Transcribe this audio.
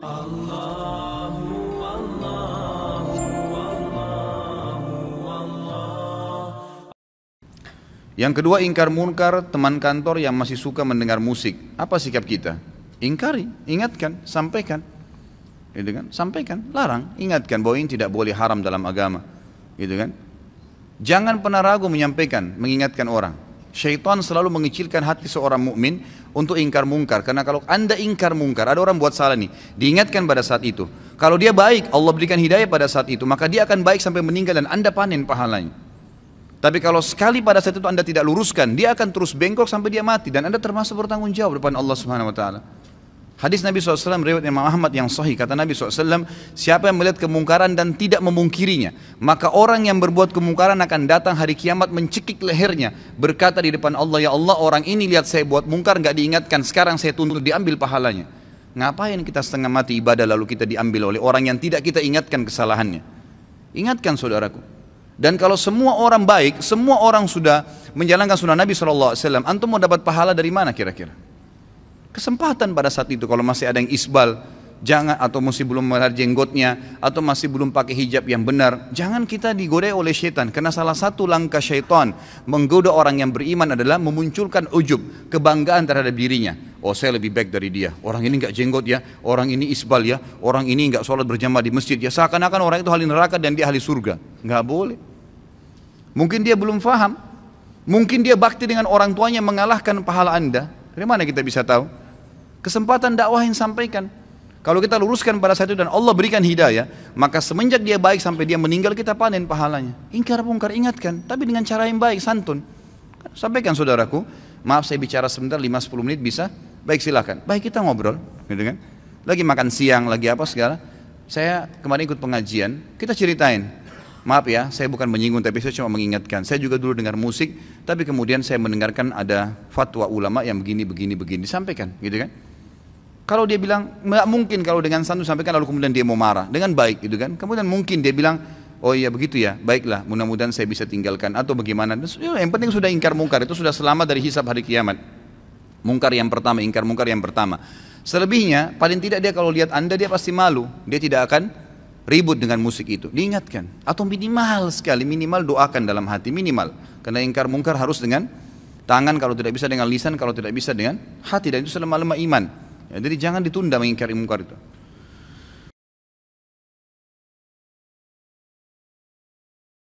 Yang kedua ingkar munkar teman kantor yang masih suka mendengar musik. Apa sikap kita? Ingkari, ingatkan, sampaikan. Gitu kan? Sampaikan, larang, ingatkan bahwa ini tidak boleh haram dalam agama. Gitu kan? Jangan pernah ragu menyampaikan, mengingatkan orang. Syaitan selalu mengecilkan hati seorang mukmin untuk ingkar mungkar. Karena kalau anda ingkar mungkar, ada orang buat salah nih, diingatkan pada saat itu. Kalau dia baik, Allah berikan hidayah pada saat itu, maka dia akan baik sampai meninggal dan anda panen pahalanya. Tapi kalau sekali pada saat itu anda tidak luruskan, dia akan terus bengkok sampai dia mati dan anda termasuk bertanggung jawab depan Allah Subhanahu Wa Taala. Hadis Nabi SAW riwayat Imam Ahmad yang sahih. Kata Nabi SAW siapa yang melihat kemungkaran dan tidak memungkirinya maka orang yang berbuat kemungkaran akan datang hari kiamat mencekik lehernya berkata di depan Allah ya Allah orang ini lihat saya buat mungkar nggak diingatkan. Sekarang saya tuntut diambil pahalanya. Ngapain kita setengah mati ibadah lalu kita diambil oleh orang yang tidak kita ingatkan kesalahannya? Ingatkan saudaraku. Dan kalau semua orang baik, semua orang sudah menjalankan sunnah Nabi SAW, antum mau dapat pahala dari mana kira-kira? Kesempatan pada saat itu kalau masih ada yang isbal, jangan atau masih belum melihat jenggotnya atau masih belum pakai hijab yang benar, jangan kita digoda oleh syaitan karena salah satu langkah syaitan menggoda orang yang beriman adalah memunculkan ujub, kebanggaan terhadap dirinya. Oh saya lebih baik dari dia, orang ini nggak jenggot ya, orang ini isbal ya, orang ini nggak sholat berjamaah di masjid ya, seakan-akan orang itu ahli neraka dan dia ahli surga. Nggak boleh. Mungkin dia belum faham. Mungkin dia bakti dengan orang tuanya mengalahkan pahala anda. Dari mana kita bisa tahu? Kesempatan dakwah yang sampaikan. Kalau kita luruskan pada saat itu dan Allah berikan hidayah, maka semenjak dia baik sampai dia meninggal kita panen pahalanya. Ingkar mungkar ingatkan, tapi dengan cara yang baik, santun. Sampaikan saudaraku, maaf saya bicara sebentar 5-10 menit bisa? Baik silakan. Baik kita ngobrol, gitu kan? Lagi makan siang, lagi apa segala. Saya kemarin ikut pengajian, kita ceritain, Maaf ya, saya bukan menyinggung tapi saya cuma mengingatkan. Saya juga dulu dengar musik, tapi kemudian saya mendengarkan ada fatwa ulama yang begini, begini, begini. Disampaikan, gitu kan? Kalau dia bilang, nggak mungkin kalau dengan santun sampaikan lalu kemudian dia mau marah. Dengan baik, gitu kan? Kemudian mungkin dia bilang, oh iya begitu ya, baiklah, mudah-mudahan saya bisa tinggalkan. Atau bagaimana. Ya, yang penting sudah ingkar mungkar, itu sudah selamat dari hisab hari kiamat. Mungkar yang pertama, ingkar mungkar yang pertama. Selebihnya, paling tidak dia kalau lihat anda, dia pasti malu. Dia tidak akan ribut dengan musik itu. Diingatkan. Atau minimal sekali, minimal doakan dalam hati, minimal. Karena ingkar mungkar harus dengan tangan, kalau tidak bisa dengan lisan, kalau tidak bisa dengan hati. Dan itu selama lemah iman. Ya, jadi jangan ditunda mengingkari mungkar itu.